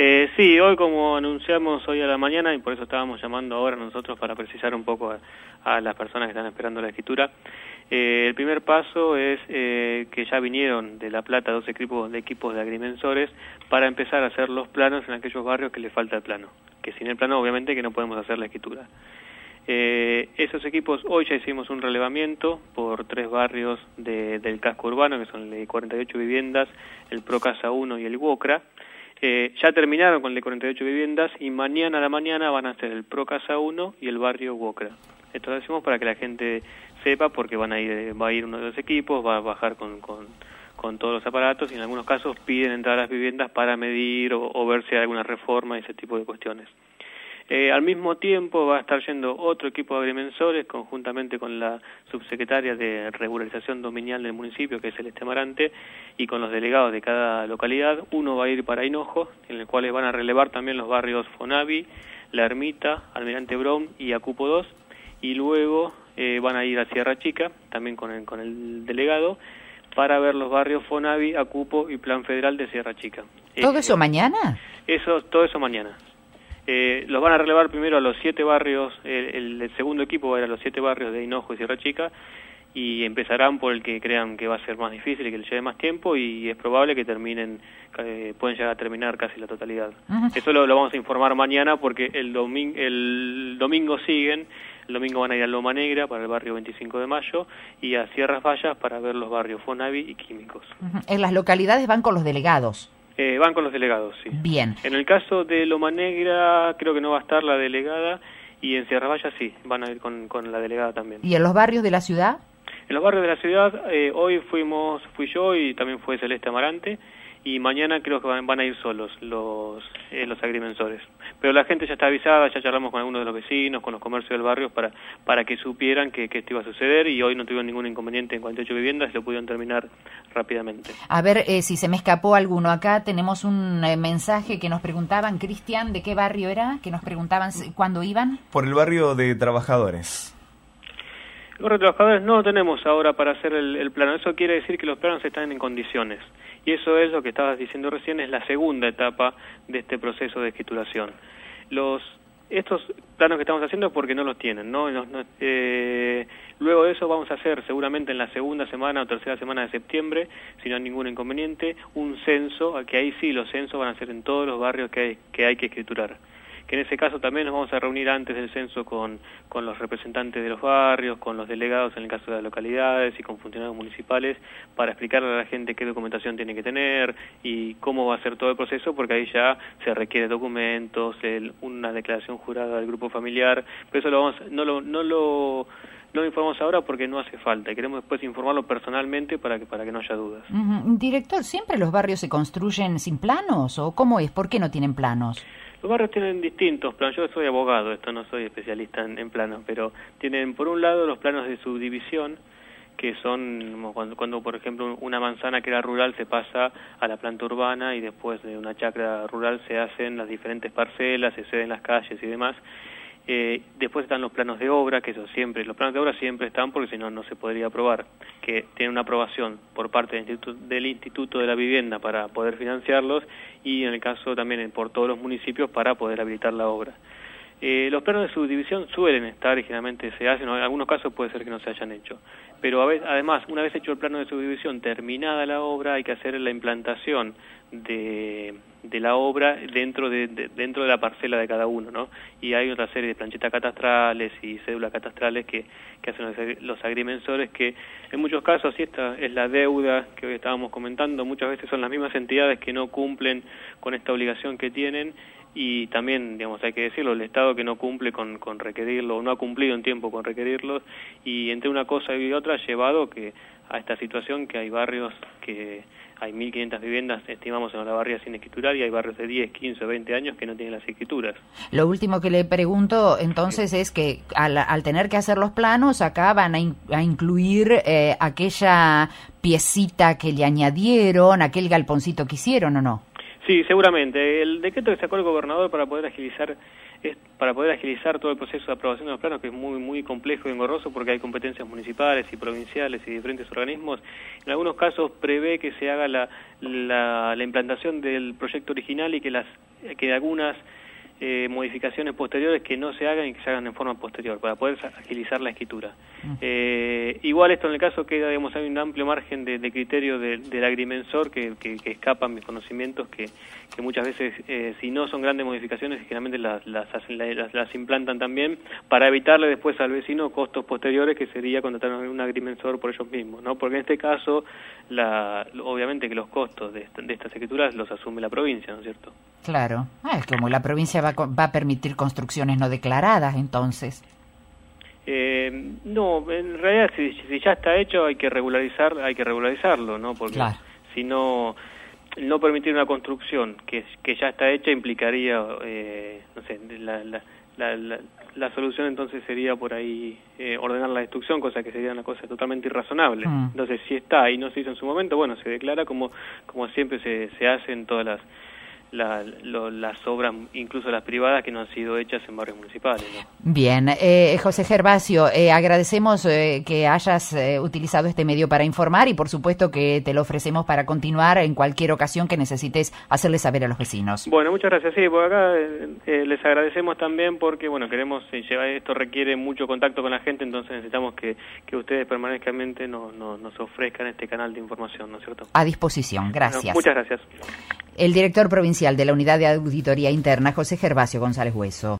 Eh, sí, hoy como anunciamos hoy a la mañana y por eso estábamos llamando ahora nosotros para precisar un poco a, las personas que están esperando la escritura, eh, el primer paso es eh, que ya vinieron de La Plata dos equipos de equipos de agrimensores para empezar a hacer los planos en aquellos barrios que les falta el plano, que sin el plano obviamente que no podemos hacer la escritura. Eh, esos equipos, hoy ya hicimos un relevamiento por tres barrios del casco urbano, que son de 48 viviendas, el Procasa 1 y el Wocra. Eh, ya terminaron con el de 48 viviendas y mañana a la mañana van a hacer el Procasa 1 y el barrio Wocra. Esto lo decimos para que la gente sepa porque van a ir, va a ir uno de los equipos, va a bajar con, con, con todos los aparatos y en algunos casos piden entrar a las viviendas para medir o, o ver si hay alguna reforma y ese tipo de cuestiones. Eh, al mismo tiempo va a estar yendo otro equipo de agrimensores conjuntamente con la subsecretaria de regularización dominial del municipio, que es Celeste Marante, y con los delegados de cada localidad. Uno va a ir para Hinojo, en el cual van a relevar también los barrios Fonavi, La Ermita, Almirante Brown y Acupo 2, y luego eh, van a ir a Sierra Chica, también con el, con el delegado, para ver los barrios Fonavi, Acupo y Plan Federal de Sierra Chica. ¿Todo eso mañana? Eso, todo eso mañana. Eh, los van a relevar primero a los siete barrios, el, segundo equipo va a ir a los siete barrios de Hinojo y Sierra Chica y empezarán por el que crean que va a ser más difícil y que les lleve más tiempo y es probable que terminen, eh, pueden llegar a terminar casi la totalidad. Eso lo, vamos a informar mañana porque el, domingo el domingo siguen, el domingo van a ir a Loma Negra para el barrio 25 de Mayo y a Sierras Vallas para ver los barrios Fonavi y Químicos. En las localidades van con los delegados. Eh, van con los delegados, sí. Bien. En el caso de Loma Negra, creo que no va a estar la delegada, y en Sierra Valla sí, van a ir con, con la delegada también. ¿Y en los barrios de la ciudad? En los barrios de la ciudad, eh, hoy fuimos, fui yo y también fue Celeste Amarante, y mañana creo que van, a ir solos los, eh, los agrimensores. Pero la gente ya está avisada, ya charlamos con algunos de los vecinos, con los comercios del barrio para, para que supieran que, esto iba a suceder y hoy no tuvieron ningún inconveniente en 48 viviendas y lo pudieron terminar rápidamente. A ver eh, si se me escapó alguno. Acá tenemos un eh, mensaje que nos preguntaban, Cristian, ¿de qué barrio era? Que nos preguntaban cuándo iban. Por el barrio de trabajadores. El barrio de trabajadores no lo tenemos ahora para hacer el, el plano. Eso quiere decir que los planos están en condiciones. Y eso es lo que estabas diciendo recién, es la segunda etapa de este proceso de escrituración. Los, estos planos que estamos haciendo porque no los tienen, ¿no? Eh, luego de eso vamos a hacer seguramente en la segunda semana o tercera semana de septiembre, si no hay ningún inconveniente, un censo, que ahí sí los censos van a ser en todos los barrios que hay que, hay que escriturar que en ese caso también nos vamos a reunir antes del censo con, con los representantes de los barrios, con los delegados en el caso de las localidades y con funcionarios municipales para explicarle a la gente qué documentación tiene que tener y cómo va a ser todo el proceso, porque ahí ya se requiere documentos, una declaración jurada del grupo familiar, pero eso lo vamos, no lo, no lo no informamos ahora porque no hace falta y queremos después informarlo personalmente para que para que no haya dudas. Director, ¿siempre los barrios se construyen sin planos o cómo es? ¿Por qué no tienen planos? Los barrios tienen distintos planos. Yo soy abogado, esto no soy especialista en, planos, pero tienen por un lado los planos de subdivisión, que son cuando, cuando, por ejemplo, una manzana que era rural se pasa a la planta urbana y después de una chacra rural se hacen las diferentes parcelas, se ceden las calles y demás. Eh, después están los planos de obra, que eso siempre, los planos de obra siempre están porque si no, no se podría aprobar, que tienen una aprobación por parte del Instituto, del Instituto de la Vivienda para poder financiarlos y en el caso también por todos los municipios para poder habilitar la obra. Eh, los planos de subdivisión suelen estar, generalmente se hacen, en algunos casos puede ser que no se hayan hecho. Pero además, una vez hecho el plano de subdivisión, terminada la obra, hay que hacer la implantación de, de la obra dentro de, dentro de la parcela de cada uno, ¿no? Y hay otra serie de planchetas catastrales y cédulas catastrales que, que hacen los, agrimensores, que en muchos casos, y esta es la deuda que hoy estábamos comentando, muchas veces son las mismas entidades que no cumplen con esta obligación que tienen y también, digamos, hay que decirlo, el Estado que no cumple con, con requerirlo, o no ha cumplido en tiempo con requerirlos, y entre una cosa y otra ha llevado que a esta situación que hay barrios que hay 1.500 viviendas, estimamos en la barria sin escriturar, y hay barrios de 10, 15, 20 años que no tienen las escrituras. Lo último que le pregunto entonces es que al, al, tener que hacer los planos, acá van a, a incluir eh, aquella piecita que le añadieron, aquel galponcito que hicieron o no? Sí, seguramente. El decreto que sacó el gobernador para poder agilizar es para poder agilizar todo el proceso de aprobación de los planos, que es muy muy complejo y engorroso porque hay competencias municipales y provinciales y diferentes organismos. En algunos casos prevé que se haga la, la, la implantación del proyecto original y que las que algunas eh, modificaciones posteriores que no se hagan y que se hagan en forma posterior para poder agilizar la escritura. Mm. Eh, igual esto en el caso queda, digamos, hay un amplio margen de, criterio del agrimensor que, que, que, escapan mis conocimientos, que, que muchas veces, eh, si no son grandes modificaciones, generalmente las, las, las, las, implantan también para evitarle después al vecino costos posteriores que sería contratar un agrimensor por ellos mismos, ¿no? Porque en este caso, la, obviamente que los costos de, de estas escrituras los asume la provincia, ¿no es cierto? Claro. Ah, es como la provincia va, va a permitir construcciones no declaradas, entonces. Eh, no, en realidad si, ya está hecho hay que regularizar, hay que regularizarlo, ¿no? Porque si no no permitir una construcción que, que ya está hecha implicaría, eh, no sé, la, la, la, la, solución entonces sería por ahí eh, ordenar la destrucción, cosa que sería una cosa totalmente irrazonable. Mm. Entonces, si está y no se hizo en su momento, bueno, se declara como, como siempre se, se hace en todas las la, las obras, incluso las privadas, que no han sido hechas en barrios municipales. Bien, eh, José Gervasio, eh, agradecemos eh, que hayas eh, utilizado este medio para informar y por supuesto que te lo ofrecemos para continuar en cualquier ocasión que necesites hacerle saber a los vecinos. Bueno, muchas gracias. Sí, por acá les agradecemos también porque, bueno, queremos llevar, esto requiere mucho contacto con la gente, entonces necesitamos que, que ustedes permanentemente no, nos ofrezcan este canal de información, ¿no es cierto? A disposición, gracias. muchas gracias. El director de la Unidad de Auditoría Interna, José Gervasio González Hueso.